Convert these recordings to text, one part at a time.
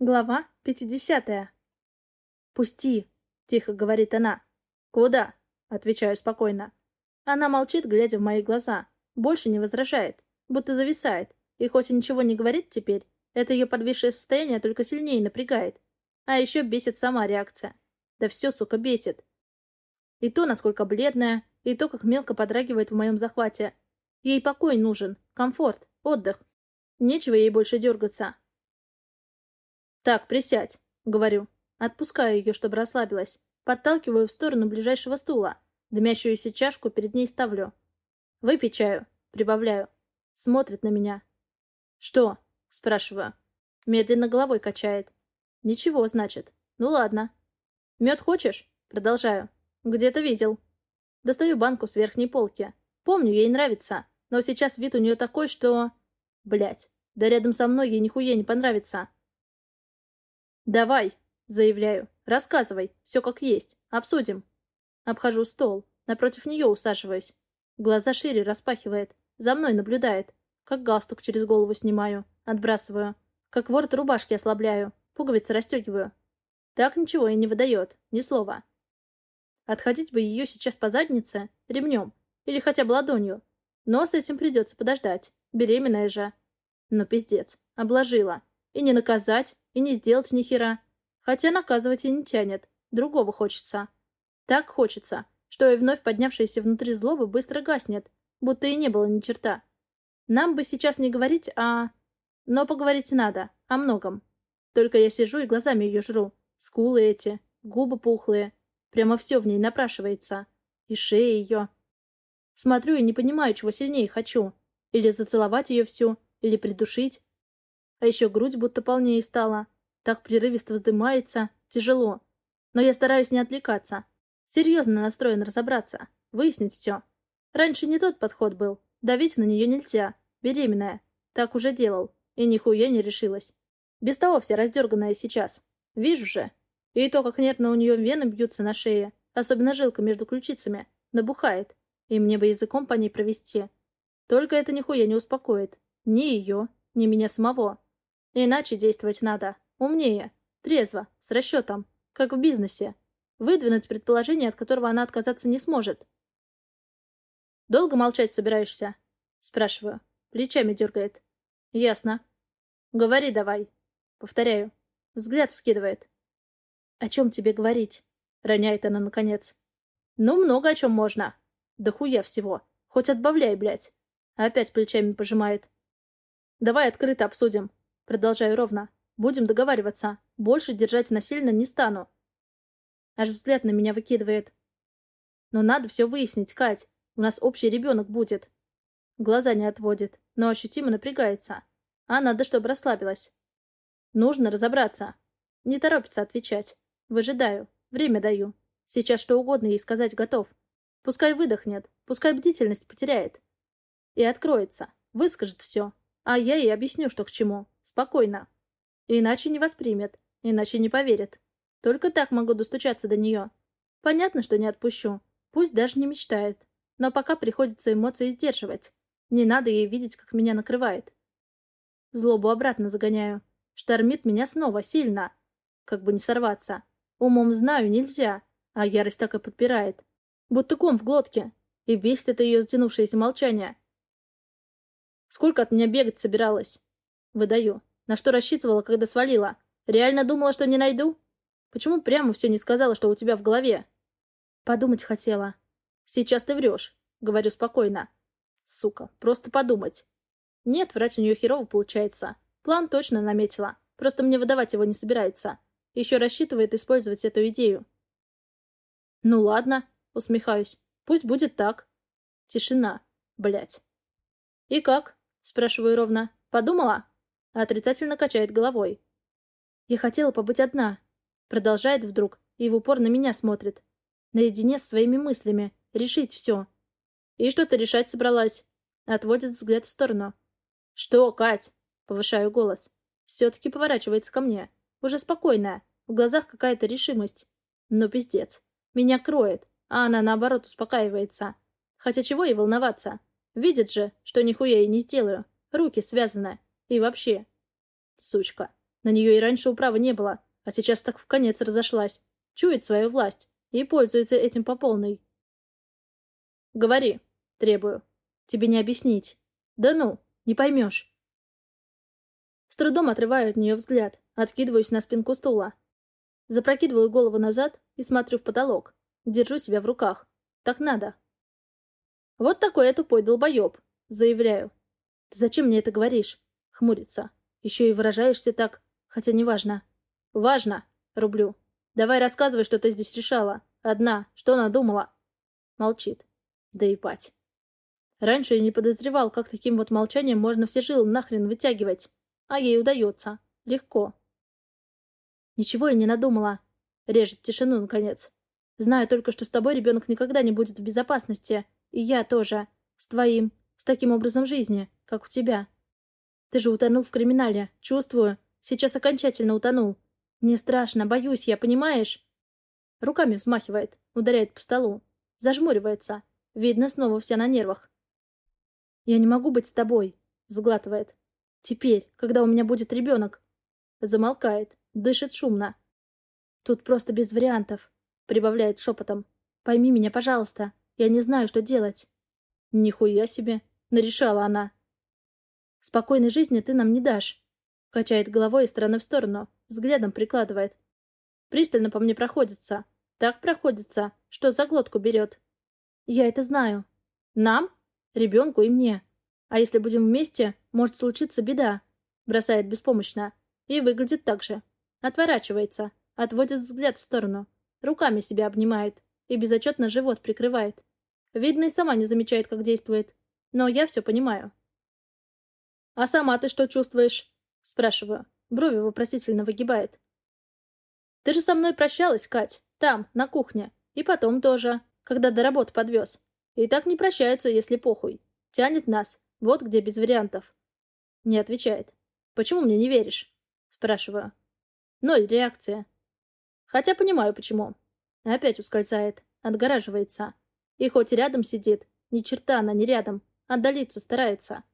Глава 50. «Пусти!» — тихо говорит она. «Куда?» — отвечаю спокойно. Она молчит, глядя в мои глаза. Больше не возражает, будто зависает. И хоть и ничего не говорит теперь, это ее подвисшее состояние только сильнее напрягает. А еще бесит сама реакция. Да все, сука, бесит. И то, насколько бледная, и то, как мелко подрагивает в моем захвате. Ей покой нужен, комфорт, отдых. Нечего ей больше дергаться. «Так, присядь», — говорю. Отпускаю ее, чтобы расслабилась. Подталкиваю в сторону ближайшего стула. Дымящуюся чашку перед ней ставлю. «Выпей чаю», — прибавляю. Смотрит на меня. «Что?» — спрашиваю. Медленно головой качает. «Ничего, значит. Ну ладно». «Мед хочешь?» — продолжаю. «Где-то видел». Достаю банку с верхней полки. Помню, ей нравится. Но сейчас вид у нее такой, что... Блять, да рядом со мной ей нихуя не понравится. «Давай», — заявляю, — «рассказывай, все как есть, обсудим». Обхожу стол, напротив нее усаживаюсь. Глаза шире распахивает, за мной наблюдает. Как галстук через голову снимаю, отбрасываю. Как ворот рубашки ослабляю, пуговицы расстегиваю. Так ничего и не выдает, ни слова. Отходить бы ее сейчас по заднице, ремнем, или хотя бы ладонью. Но с этим придется подождать, беременная же. Но пиздец, обложила. И не наказать, и не сделать ни хера. Хотя наказывать и не тянет. Другого хочется. Так хочется, что и вновь поднявшаяся внутри злоба быстро гаснет, будто и не было ни черта. Нам бы сейчас не говорить о... Но поговорить надо, о многом. Только я сижу и глазами ее жру. Скулы эти, губы пухлые. Прямо все в ней напрашивается. И шея ее. Смотрю и не понимаю, чего сильнее хочу. Или зацеловать ее всю, или придушить, а еще грудь будто полнее стала. Так прерывисто вздымается. Тяжело. Но я стараюсь не отвлекаться. Серьезно настроен разобраться. Выяснить все. Раньше не тот подход был. Давить на нее нельзя. Беременная. Так уже делал. И нихуя не решилась. Без того вся раздерганная сейчас. Вижу же. И то, как нервно у нее вены бьются на шее. Особенно жилка между ключицами. Набухает. И мне бы языком по ней провести. Только это нихуя не успокоит. Ни ее, ни меня самого. Иначе действовать надо. Умнее. Трезво. С расчетом. Как в бизнесе. Выдвинуть предположение, от которого она отказаться не сможет. «Долго молчать собираешься?» Спрашиваю. Плечами дергает. «Ясно. Говори давай». Повторяю. Взгляд вскидывает. «О чем тебе говорить?» Роняет она наконец. «Ну, много о чем можно. Да хуя всего. Хоть отбавляй, блядь». Опять плечами пожимает. «Давай открыто обсудим. Продолжаю ровно. Будем договариваться. Больше держать насильно не стану. Аж взгляд на меня выкидывает. Но надо все выяснить, Кать. У нас общий ребенок будет. Глаза не отводит, но ощутимо напрягается. А надо, чтобы расслабилась. Нужно разобраться. Не торопится отвечать. Выжидаю. Время даю. Сейчас что угодно ей сказать готов. Пускай выдохнет. Пускай бдительность потеряет. И откроется. Выскажет все. А я ей объясню, что к чему. Спокойно. Иначе не воспримет. Иначе не поверит. Только так могу достучаться до нее. Понятно, что не отпущу. Пусть даже не мечтает. Но пока приходится эмоции сдерживать. Не надо ей видеть, как меня накрывает. Злобу обратно загоняю. Штормит меня снова, сильно. Как бы не сорваться. Умом знаю, нельзя. А ярость так и подпирает. Будто ком в глотке. И бесит это ее сдянувшееся молчание. Сколько от меня бегать собиралась? Выдаю. На что рассчитывала, когда свалила? Реально думала, что не найду? Почему прямо все не сказала, что у тебя в голове? Подумать хотела. Сейчас ты врешь. Говорю спокойно. Сука, просто подумать. Нет, врать у нее херово получается. План точно наметила. Просто мне выдавать его не собирается. Еще рассчитывает использовать эту идею. Ну ладно, усмехаюсь. Пусть будет так. Тишина. Блять. И как? Спрашиваю ровно. «Подумала?» Отрицательно качает головой. «Я хотела побыть одна». Продолжает вдруг и в упор на меня смотрит. Наедине с своими мыслями. Решить все. «И что ты решать собралась?» Отводит взгляд в сторону. «Что, Кать?» Повышаю голос. Все-таки поворачивается ко мне. Уже спокойная. В глазах какая-то решимость. Но пиздец. Меня кроет, а она, наоборот, успокаивается. Хотя чего ей волноваться? Видит же, что нихуя и не сделаю. Руки связаны. И вообще. Сучка. На нее и раньше управы не было, а сейчас так в конец разошлась. Чует свою власть и пользуется этим по полной. «Говори», — требую. «Тебе не объяснить». «Да ну, не поймешь». С трудом отрываю от нее взгляд, откидываюсь на спинку стула. Запрокидываю голову назад и смотрю в потолок. Держу себя в руках. Так надо. «Вот такой я тупой долбоеб», — заявляю. «Ты зачем мне это говоришь?» — хмурится. «Еще и выражаешься так, хотя неважно». «Важно», — рублю. «Давай рассказывай, что ты здесь решала. Одна. Что надумала?» Молчит. Да и пать. Раньше я не подозревал, как таким вот молчанием можно все жилы нахрен вытягивать. А ей удается. Легко. Ничего я не надумала. Режет тишину, наконец. Знаю только, что с тобой ребенок никогда не будет в безопасности. И я тоже. С твоим. С таким образом жизни, как у тебя. Ты же утонул в криминале. Чувствую. Сейчас окончательно утонул. Мне страшно, боюсь я, понимаешь? Руками взмахивает, ударяет по столу. Зажмуривается. Видно, снова вся на нервах. «Я не могу быть с тобой», — сглатывает. «Теперь, когда у меня будет ребенок». Замолкает, дышит шумно. «Тут просто без вариантов», — прибавляет шепотом. «Пойми меня, пожалуйста. Я не знаю, что делать». «Нихуя себе!» — нарешала она. «Спокойной жизни ты нам не дашь», — качает головой из стороны в сторону, взглядом прикладывает. Пристально по мне проходится. Так проходится, что за глотку берет. Я это знаю. Нам? Ребенку и мне. А если будем вместе, может случиться беда. Бросает беспомощно. И выглядит так же. Отворачивается. Отводит взгляд в сторону. Руками себя обнимает. И безотчетно живот прикрывает. Видно, и сама не замечает, как действует. Но я все понимаю. «А сама ты что чувствуешь?» Спрашиваю. Брови вопросительно выгибает. «Ты же со мной прощалась, Кать. Там, на кухне. И потом тоже когда до работы подвез. И так не прощаются, если похуй. Тянет нас. Вот где без вариантов. Не отвечает. Почему мне не веришь? Спрашиваю. Ноль реакция. Хотя понимаю, почему. Опять ускользает. Отгораживается. И хоть рядом сидит, ни черта она не рядом. Отдалиться старается.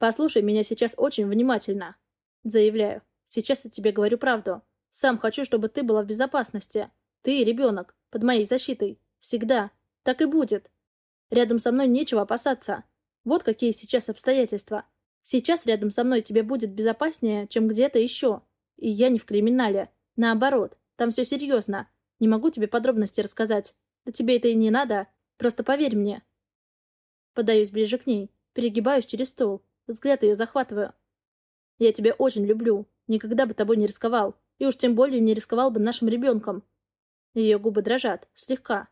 Послушай меня сейчас очень внимательно. Заявляю. Сейчас я тебе говорю правду. Сам хочу, чтобы ты была в безопасности. Ты ребенок. Под моей защитой. Всегда. Так и будет. Рядом со мной нечего опасаться. Вот какие сейчас обстоятельства. Сейчас рядом со мной тебе будет безопаснее, чем где-то еще. И я не в криминале. Наоборот, там все серьезно. Не могу тебе подробности рассказать. Да тебе это и не надо. Просто поверь мне. Подаюсь ближе к ней. Перегибаюсь через стол. Взгляд ее захватываю. Я тебя очень люблю. Никогда бы тобой не рисковал. И уж тем более не рисковал бы нашим ребенком. Ее губы дрожат. Слегка.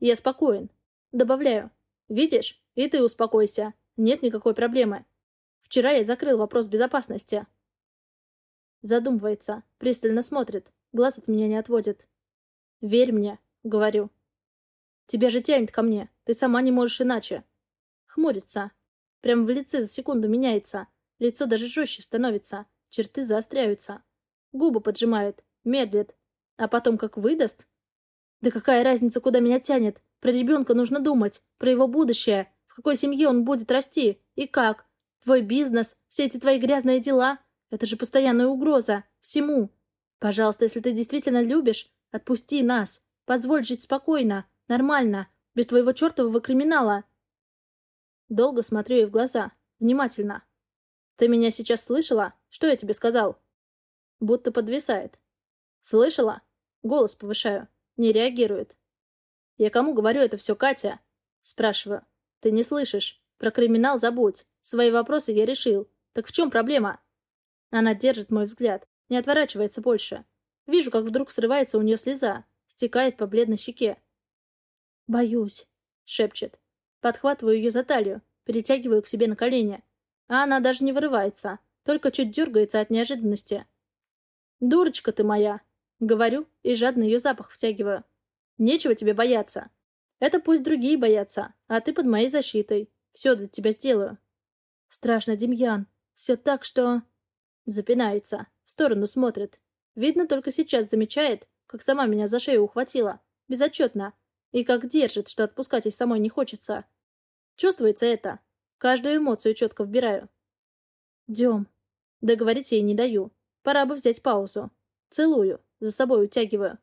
Я спокоен. Добавляю. Видишь? И ты успокойся. Нет никакой проблемы. Вчера я закрыл вопрос безопасности. Задумывается. Пристально смотрит. Глаз от меня не отводит. Верь мне, говорю. Тебя же тянет ко мне. Ты сама не можешь иначе. Хмурится. Прям в лице за секунду меняется. Лицо даже жестче становится. Черты заостряются. Губы поджимает. Медлит. А потом как выдаст, да какая разница, куда меня тянет? Про ребенка нужно думать, про его будущее, в какой семье он будет расти и как. Твой бизнес, все эти твои грязные дела — это же постоянная угроза. Всему. Пожалуйста, если ты действительно любишь, отпусти нас. Позволь жить спокойно, нормально, без твоего чертового криминала. Долго смотрю ей в глаза, внимательно. Ты меня сейчас слышала? Что я тебе сказал? Будто подвисает. Слышала? Голос повышаю. Не реагирует. «Я кому говорю это все, Катя?» Спрашиваю. «Ты не слышишь. Про криминал забудь. Свои вопросы я решил. Так в чем проблема?» Она держит мой взгляд. Не отворачивается больше. Вижу, как вдруг срывается у нее слеза. Стекает по бледной щеке. «Боюсь», — шепчет. Подхватываю ее за талию. Перетягиваю к себе на колени. А она даже не вырывается. Только чуть дергается от неожиданности. «Дурочка ты моя!» Говорю и жадно ее запах втягиваю. Нечего тебе бояться. Это пусть другие боятся, а ты под моей защитой. Все для тебя сделаю. Страшно, Демьян. Все так, что... Запинается. В сторону смотрит. Видно, только сейчас замечает, как сама меня за шею ухватила. Безотчетно. И как держит, что отпускать и самой не хочется. Чувствуется это. Каждую эмоцию четко вбираю. Дем. Договорить ей не даю. Пора бы взять паузу. Целую, за собой утягиваю.